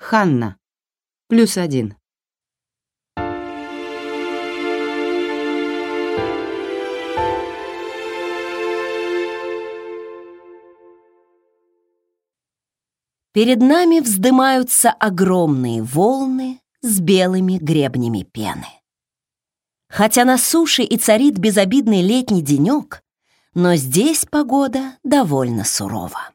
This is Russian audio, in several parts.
Ханна. Плюс один. Перед нами вздымаются огромные волны с белыми гребнями пены. Хотя на суше и царит безобидный летний денек, но здесь погода довольно сурова.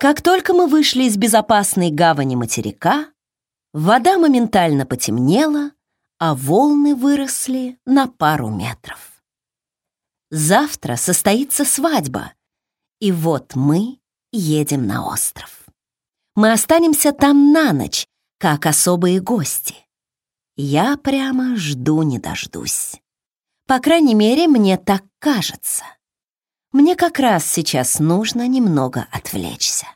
Как только мы вышли из безопасной гавани материка, вода моментально потемнела, а волны выросли на пару метров. Завтра состоится свадьба, и вот мы едем на остров. Мы останемся там на ночь, как особые гости. Я прямо жду не дождусь. По крайней мере, мне так кажется. Мне как раз сейчас нужно немного отвлечься.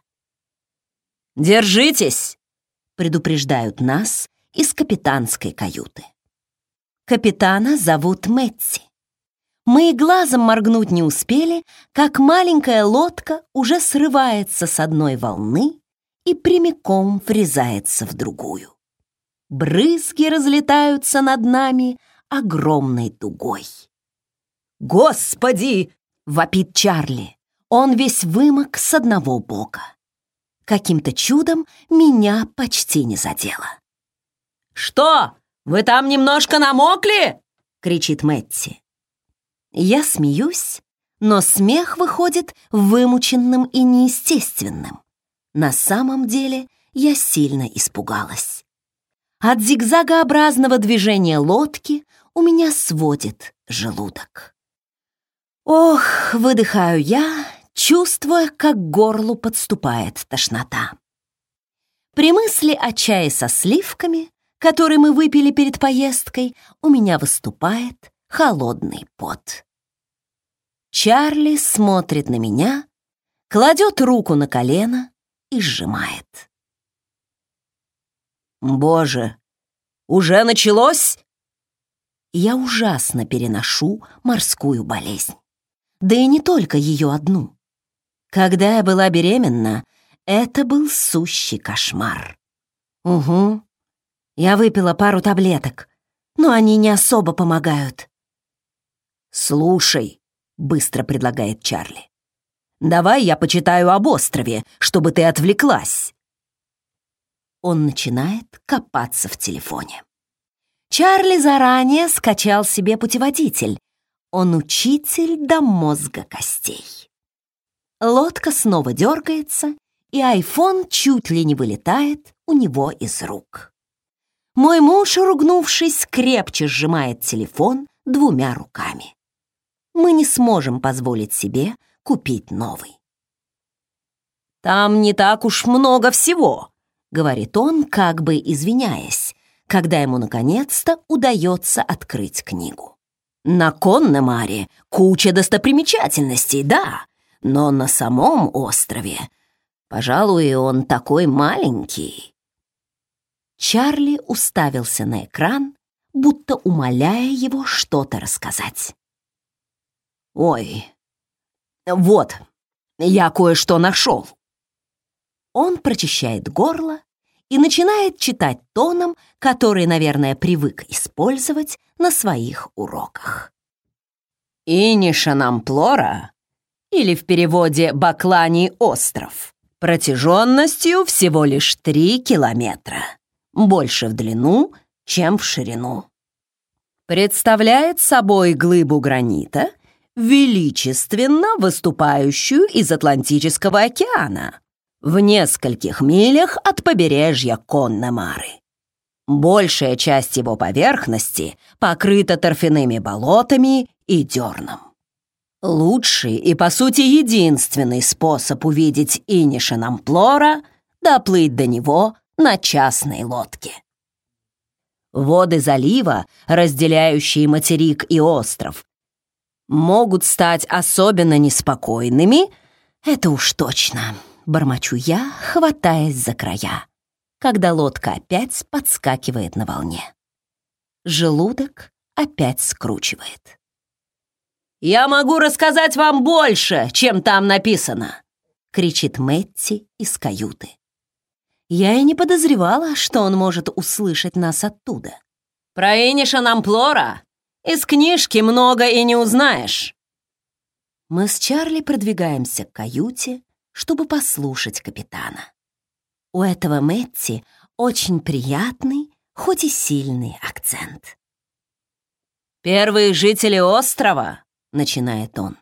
«Держитесь!» — предупреждают нас из капитанской каюты. Капитана зовут Мэтти. Мы и глазом моргнуть не успели, как маленькая лодка уже срывается с одной волны и прямиком врезается в другую. Брызги разлетаются над нами огромной дугой. «Господи!» — вопит Чарли. Он весь вымок с одного бока. Каким-то чудом меня почти не задело. «Что, вы там немножко намокли?» — кричит Мэтти. Я смеюсь, но смех выходит вымученным и неестественным. На самом деле я сильно испугалась. От зигзагообразного движения лодки у меня сводит желудок. Ох, выдыхаю я, чувствуя, как горлу подступает тошнота. При мысли о чае со сливками, который мы выпили перед поездкой, у меня выступает холодный пот. Чарли смотрит на меня, кладет руку на колено, и сжимает. «Боже, уже началось?» Я ужасно переношу морскую болезнь. Да и не только ее одну. Когда я была беременна, это был сущий кошмар. Угу. Я выпила пару таблеток, но они не особо помогают. «Слушай», — быстро предлагает Чарли, Давай я почитаю об острове, чтобы ты отвлеклась. Он начинает копаться в телефоне. Чарли заранее скачал себе путеводитель. Он учитель до мозга костей. Лодка снова дергается, и айфон чуть ли не вылетает у него из рук. Мой муж, ругнувшись, крепче сжимает телефон двумя руками. Мы не сможем позволить себе купить новый. «Там не так уж много всего», — говорит он, как бы извиняясь, когда ему наконец-то удается открыть книгу. «На Коннемаре куча достопримечательностей, да, но на самом острове, пожалуй, он такой маленький». Чарли уставился на экран, будто умоляя его что-то рассказать. «Ой, вот, я кое-что нашел. Он прочищает горло и начинает читать тоном, который, наверное, привык использовать на своих уроках. Инишанамплора, или в переводе Баклани остров, протяженностью всего лишь 3 километра, больше в длину, чем в ширину. Представляет собой глыбу гранита — величественно выступающую из Атлантического океана в нескольких милях от побережья Коннемары. Большая часть его поверхности покрыта торфяными болотами и дерном. Лучший и, по сути, единственный способ увидеть Иниша Намплора — доплыть до него на частной лодке. Воды залива, разделяющие материк и остров, могут стать особенно неспокойными, это уж точно, бормочу я, хватаясь за края, когда лодка опять подскакивает на волне. Желудок опять скручивает. «Я могу рассказать вам больше, чем там написано!» — кричит Мэтти из каюты. Я и не подозревала, что он может услышать нас оттуда. «Про Иниша Намплора из книжки много и не узнаешь». Мы с Чарли продвигаемся к каюте, чтобы послушать капитана. У этого Мэтти очень приятный, хоть и сильный акцент. «Первые жители острова», — начинает он,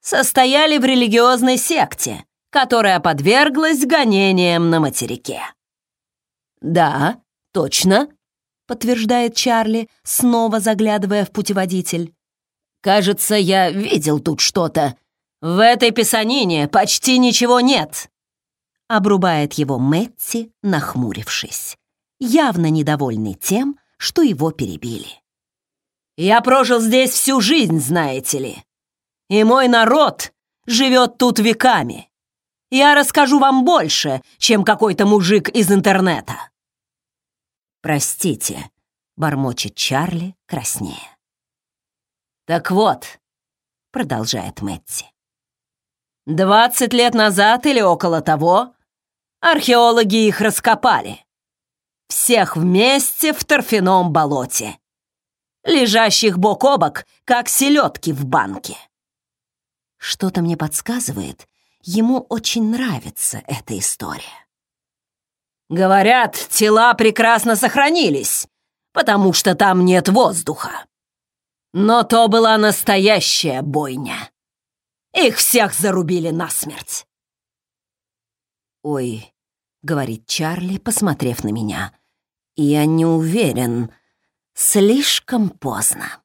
«состояли в религиозной секте, которая подверглась гонениям на материке». «Да, точно», — подтверждает Чарли, снова заглядывая в путеводитель. «Кажется, я видел тут что-то. В этой писанине почти ничего нет», — обрубает его Мэтти, нахмурившись, явно недовольный тем, что его перебили. «Я прожил здесь всю жизнь, знаете ли, и мой народ живет тут веками. Я расскажу вам больше, чем какой-то мужик из интернета». «Простите», — бормочет Чарли краснее. «Так вот», — продолжает Мэтти, «двадцать лет назад или около того археологи их раскопали. Всех вместе в торфяном болоте, лежащих бок о бок, как селедки в банке». Что-то мне подсказывает, ему очень нравится эта история. Говорят, тела прекрасно сохранились, потому что там нет воздуха. Но то была настоящая бойня. Их всех зарубили насмерть. «Ой», — говорит Чарли, посмотрев на меня, — «я не уверен. Слишком поздно.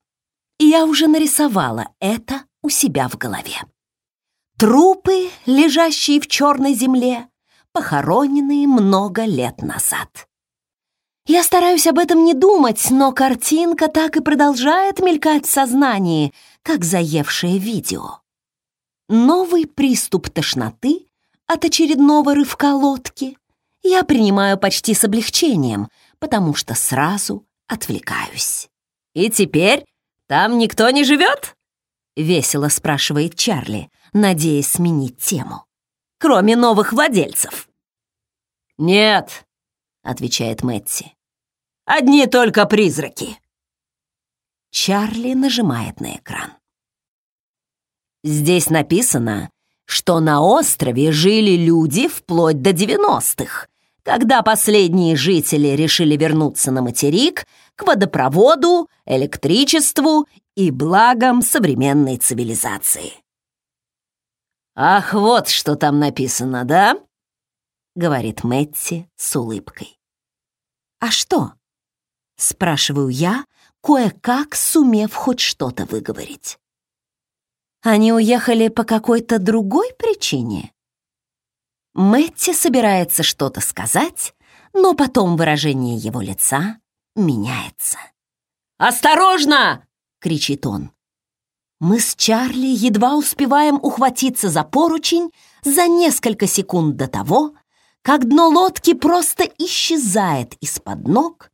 Я уже нарисовала это у себя в голове. Трупы, лежащие в черной земле, похороненные много лет назад. Я стараюсь об этом не думать, но картинка так и продолжает мелькать в сознании, как заевшее видео. Новый приступ тошноты от очередного рывка лодки я принимаю почти с облегчением, потому что сразу отвлекаюсь. «И теперь там никто не живет?» — весело спрашивает Чарли, надеясь сменить тему. «Кроме новых владельцев». «Нет», — отвечает Мэтти. «Одни только призраки». Чарли нажимает на экран. Здесь написано, что на острове жили люди вплоть до 90-х, когда последние жители решили вернуться на материк к водопроводу, электричеству и благам современной цивилизации. «Ах, вот что там написано, да?» — говорит Мэтти с улыбкой. «А что?» — спрашиваю я, кое-как сумев хоть что-то выговорить. «Они уехали по какой-то другой причине?» Мэтти собирается что-то сказать, но потом выражение его лица меняется. «Осторожно!» — кричит он. Мы с Чарли едва успеваем ухватиться за поручень за несколько секунд до того, как дно лодки просто исчезает из-под ног,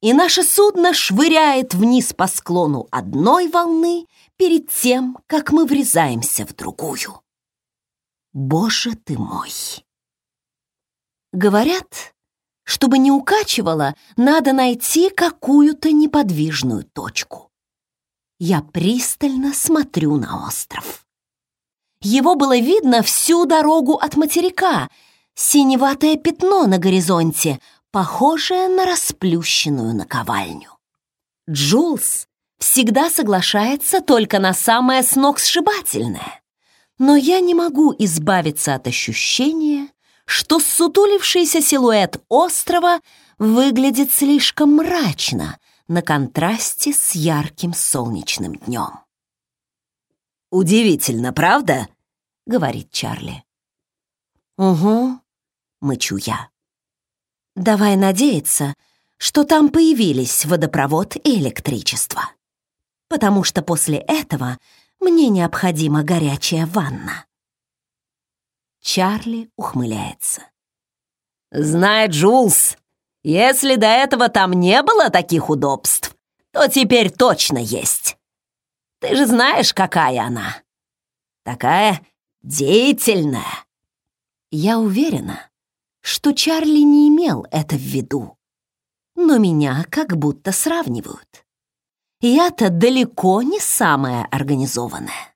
и наше судно швыряет вниз по склону одной волны перед тем, как мы врезаемся в другую. Боже ты мой! Говорят, чтобы не укачивало, надо найти какую-то неподвижную точку. Я пристально смотрю на остров. Его было видно всю дорогу от материка, синеватое пятно на горизонте, похожее на расплющенную наковальню. Джулс всегда соглашается только на самое сногсшибательное. Но я не могу избавиться от ощущения, что сутулившийся силуэт острова выглядит слишком мрачно на контрасте с ярким солнечным днем. «Удивительно, правда?» — говорит Чарли. «Угу», мычу я. Давай надеяться, что там появились водопровод и электричество. Потому что после этого мне необходима горячая ванна. Чарли ухмыляется. «Знает Джулс, если до этого там не было таких удобств, то теперь точно есть. Ты же знаешь, какая она. Такая деятельная». Я уверена, что Чарли не имел это в виду, но меня как будто сравнивают. Я-то далеко не самая организованная.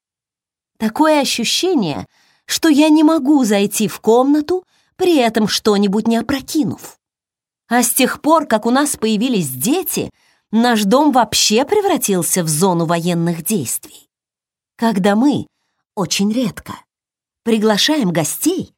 Такое ощущение, что я не могу зайти в комнату, при этом что-нибудь не опрокинув. А с тех пор, как у нас появились дети, наш дом вообще превратился в зону военных действий. Когда мы, очень редко, приглашаем гостей,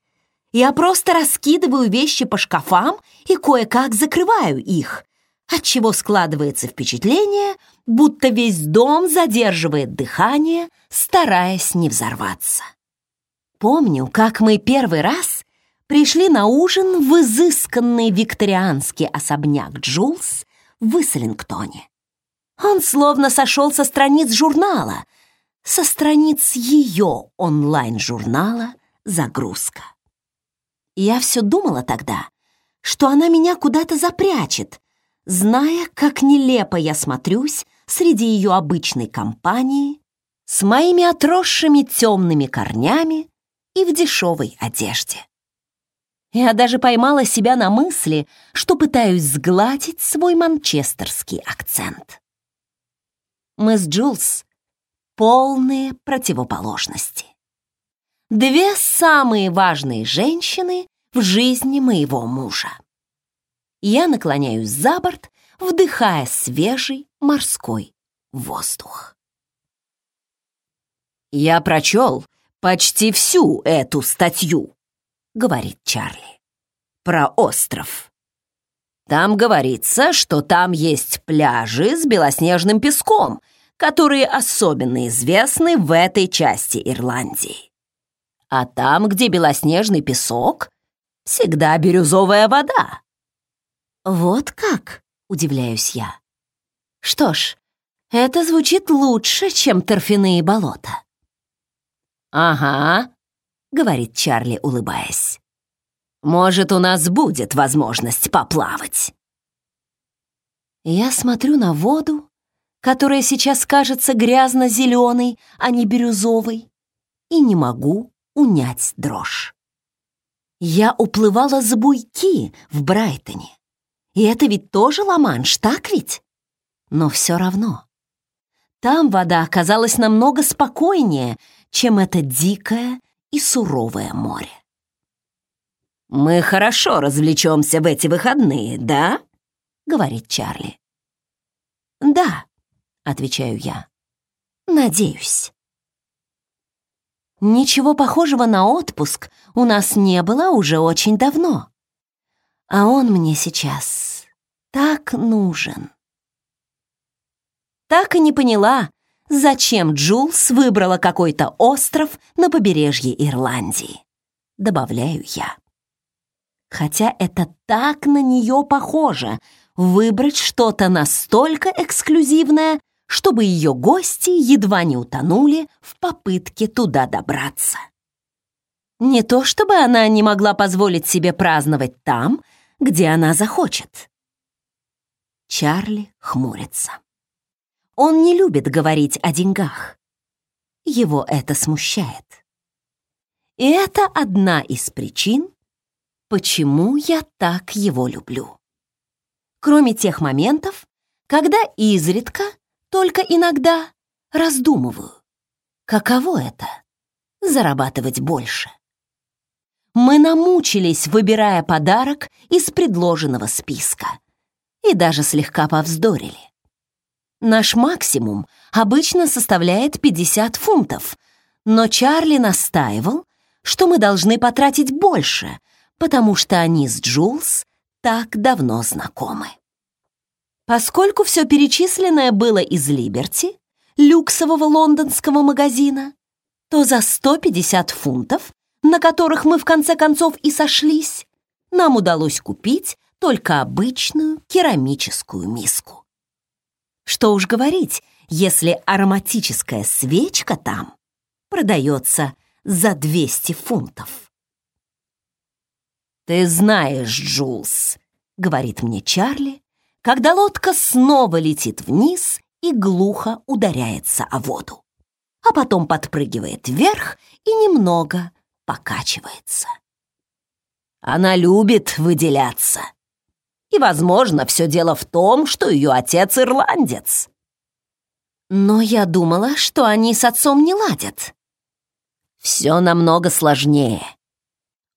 я просто раскидываю вещи по шкафам и кое-как закрываю их, отчего складывается впечатление, будто весь дом задерживает дыхание, стараясь не взорваться. Помню, как мы первый раз пришли на ужин в изысканный викторианский особняк Джулс в Ислингтоне. Он словно сошел со страниц журнала, со страниц ее онлайн-журнала «Загрузка». Я все думала тогда, что она меня куда-то запрячет, зная, как нелепо я смотрюсь среди ее обычной компании с моими отросшими темными корнями и в дешевой одежде. Я даже поймала себя на мысли, что пытаюсь сгладить свой манчестерский акцент. Мы с Джулс полные противоположности. Две самые важные женщины в жизни моего мужа. Я наклоняюсь за борт, вдыхая свежий морской воздух. «Я прочел почти всю эту статью», — говорит Чарли, — «про остров. Там говорится, что там есть пляжи с белоснежным песком, которые особенно известны в этой части Ирландии. А там, где белоснежный песок, всегда бирюзовая вода. Вот как, удивляюсь я. Что ж, это звучит лучше, чем торфяные болота. Ага, говорит Чарли, улыбаясь. Может, у нас будет возможность поплавать. Я смотрю на воду, которая сейчас кажется грязно-зеленой, а не бирюзовой, и не могу унять дрожь. Я уплывала за буйки в Брайтоне. И это ведь тоже Ла-Манш, так ведь? Но все равно. Там вода оказалась намного спокойнее, чем это дикое и суровое море. «Мы хорошо развлечемся в эти выходные, да?» — говорит Чарли. «Да», отвечаю я. Надеюсь. Ничего похожего на отпуск у нас не было уже очень давно. А он мне сейчас так нужен. Так и не поняла, зачем Джулс выбрала какой-то остров на побережье Ирландии. Добавляю я. Хотя это так на нее похоже — выбрать что-то настолько эксклюзивное, чтобы ее гости едва не утонули в попытке туда добраться. Не то чтобы она не могла позволить себе праздновать там, где она захочет. Чарли хмурится. Он не любит говорить о деньгах. Его это смущает. И это одна из причин, почему я так его люблю. Кроме тех моментов, когда изредка только иногда раздумываю, каково это — зарабатывать больше. Мы намучились, выбирая подарок из предложенного списка, и даже слегка повздорили. Наш максимум обычно составляет 50 фунтов, но Чарли настаивал, что мы должны потратить больше, потому что они с Джулс так давно знакомы. Поскольку все перечисленное было из Либерти, люксового лондонского магазина, то за 150 фунтов, на которых мы в конце концов и сошлись, нам удалось купить только обычную керамическую миску. Что уж говорить, если ароматическая свечка там продается за 200 фунтов. «Ты знаешь, Джулс», — говорит мне Чарли, когда лодка снова летит вниз и глухо ударяется о воду, а потом подпрыгивает вверх и немного покачивается. Она любит выделяться. И, возможно, все дело в том, что ее отец ирландец. Но я думала, что они с отцом не ладят. Все намного сложнее.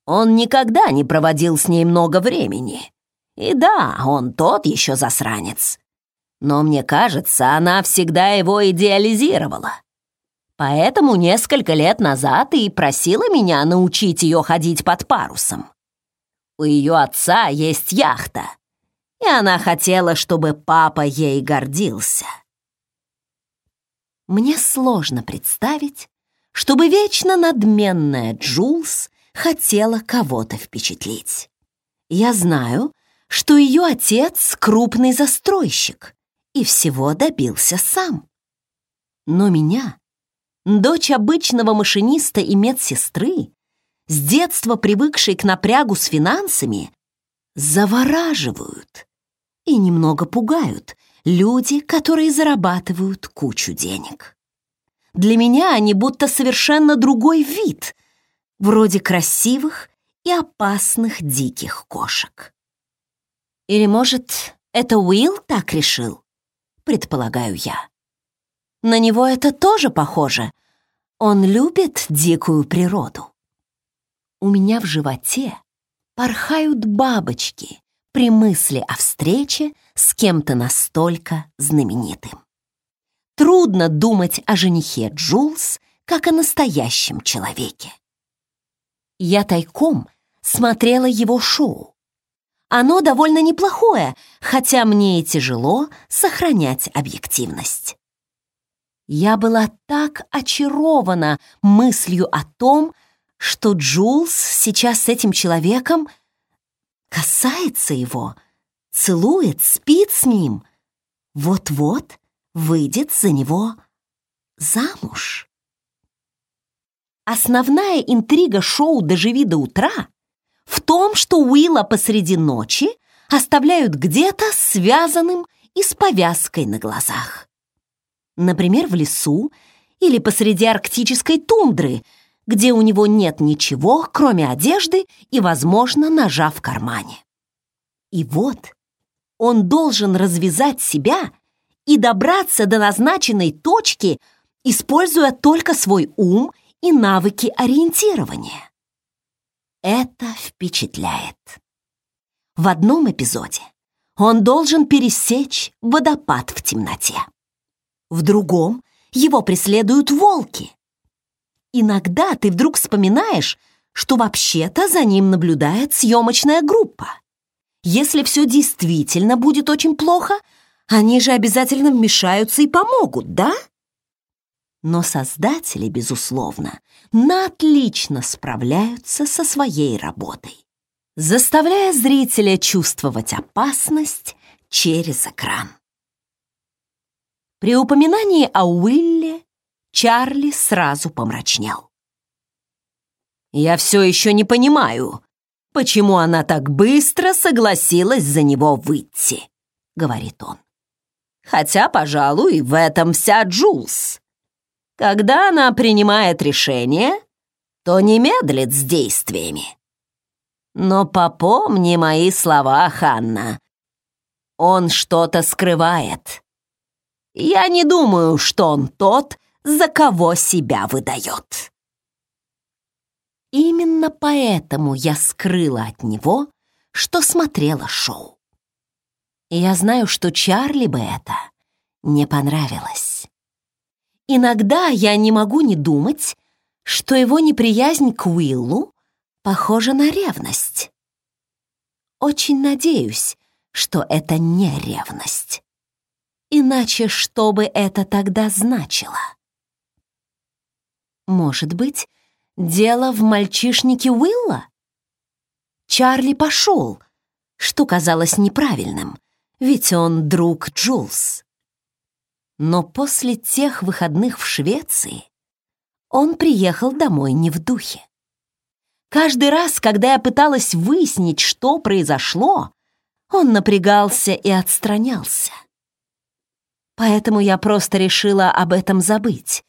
Он никогда не проводил с ней много времени. И да, он тот еще засранец. Но мне кажется, она всегда его идеализировала. Поэтому несколько лет назад и просила меня научить ее ходить под парусом. У ее отца есть яхта, и она хотела, чтобы папа ей гордился. Мне сложно представить, чтобы вечно надменная Джулс хотела кого-то впечатлить. Я знаю, что ее отец — крупный застройщик и всего добился сам. Но меня, дочь обычного машиниста и медсестры, с детства привыкшей к напрягу с финансами, завораживают и немного пугают люди, которые зарабатывают кучу денег. Для меня они будто совершенно другой вид, вроде красивых и опасных диких кошек. Или, может, это Уилл так решил? Предполагаю я. На него это тоже похоже. Он любит дикую природу. У меня в животе порхают бабочки при мысли о встрече с кем-то настолько знаменитым. Трудно думать о женихе Джулс как о настоящем человеке. Я тайком смотрела его шоу. Оно довольно неплохое, хотя мне и тяжело сохранять объективность. Я была так очарована мыслью о том, что Джулс сейчас с этим человеком касается его, целует, спит с ним, вот-вот выйдет за него замуж. Основная интрига шоу «Доживи до утра» в том, что Уилла посреди ночи оставляют где-то связанным и с повязкой на глазах. Например, в лесу или посреди арктической тундры, где у него нет ничего, кроме одежды и, возможно, ножа в кармане. И вот он должен развязать себя и добраться до назначенной точки, используя только свой ум и навыки ориентирования. Это впечатляет. В одном эпизоде он должен пересечь водопад в темноте. В другом его преследуют волки. Иногда ты вдруг вспоминаешь, что вообще-то за ним наблюдает съемочная группа. Если все действительно будет очень плохо, они же обязательно вмешаются и помогут, да? Но создатели, безусловно, на отлично справляются со своей работой, заставляя зрителя чувствовать опасность через экран. При упоминании о Уилле Чарли сразу помрачнел. «Я все еще не понимаю, почему она так быстро согласилась за него выйти», — говорит он. «Хотя, пожалуй, в этом вся Джулс. Когда она принимает решение, то не медлит с действиями. Но попомни мои слова, Ханна. Он что-то скрывает. Я не думаю, что он тот, за кого себя выдает. Именно поэтому я скрыла от него, что смотрела шоу. Я знаю, что Чарли бы это не понравилось. Иногда я не могу не думать, что его неприязнь к Уиллу похожа на ревность. Очень надеюсь, что это не ревность. Иначе что бы это тогда значило? Может быть, дело в мальчишнике Уилла? Чарли пошел, что казалось неправильным, ведь он друг Джулс. Но после тех выходных в Швеции он приехал домой не в духе. Каждый раз, когда я пыталась выяснить, что произошло, он напрягался и отстранялся. Поэтому я просто решила об этом забыть.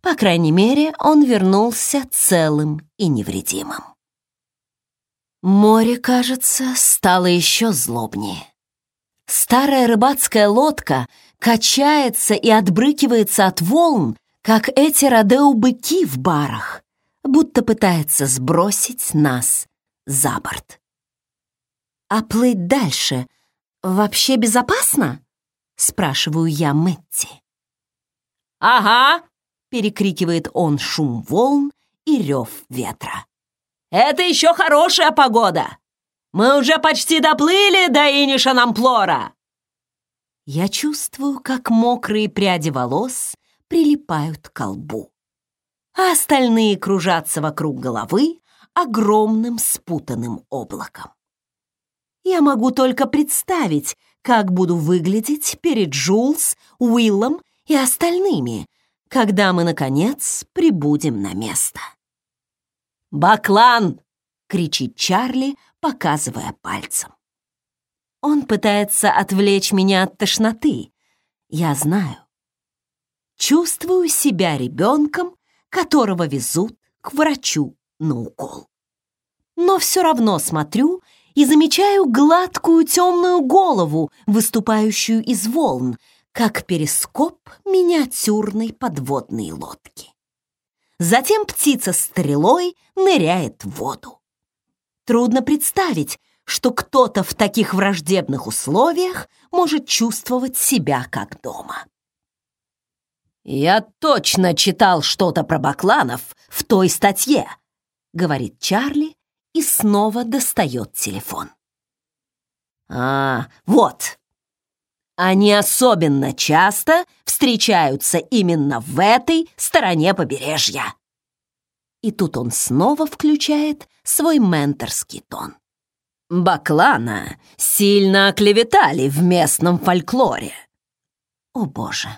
По крайней мере, он вернулся целым и невредимым. Море, кажется, стало еще злобнее. Старая рыбацкая лодка качается и отбрыкивается от волн, как эти родеу-быки в барах, будто пытается сбросить нас за борт. «А плыть дальше вообще безопасно?» — спрашиваю я Мэтти. «Ага!» — перекрикивает он шум волн и рев ветра. «Это еще хорошая погода! Мы уже почти доплыли до Иниша Намплора!» Я чувствую, как мокрые пряди волос прилипают к колбу, а остальные кружатся вокруг головы огромным спутанным облаком. Я могу только представить, как буду выглядеть перед Джулс, Уиллом и остальными, когда мы, наконец, прибудем на место. «Баклан!» — кричит Чарли, показывая пальцем. Он пытается отвлечь меня от тошноты. Я знаю. Чувствую себя ребенком, которого везут к врачу на укол. Но все равно смотрю и замечаю гладкую темную голову, выступающую из волн, как перископ миниатюрной подводной лодки. Затем птица стрелой ныряет в воду. Трудно представить, что кто-то в таких враждебных условиях может чувствовать себя как дома. «Я точно читал что-то про бакланов в той статье», — говорит Чарли и снова достает телефон. «А, вот. Они особенно часто встречаются именно в этой стороне побережья». И тут он снова включает свой менторский тон. Баклана сильно оклеветали в местном фольклоре. О боже.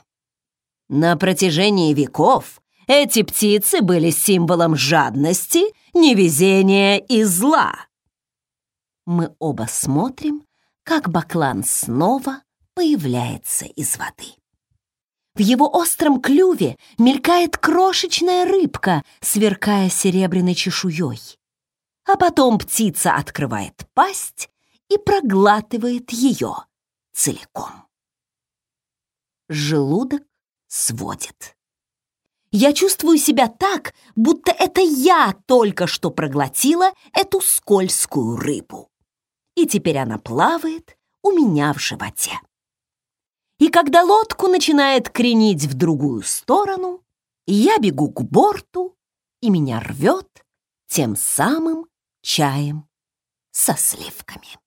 На протяжении веков эти птицы были символом жадности, невезения и зла. Мы оба смотрим, как баклан снова появляется из воды. В его остром клюве мелькает крошечная рыбка, сверкая серебряной чешуей. А потом птица открывает пасть и проглатывает ее целиком. Желудок сводит. Я чувствую себя так, будто это я только что проглотила эту скользкую рыбу. И теперь она плавает у меня в животе. И когда лодку начинает кренить в другую сторону, я бегу к борту, и меня рвет тем самым чаем со сливками.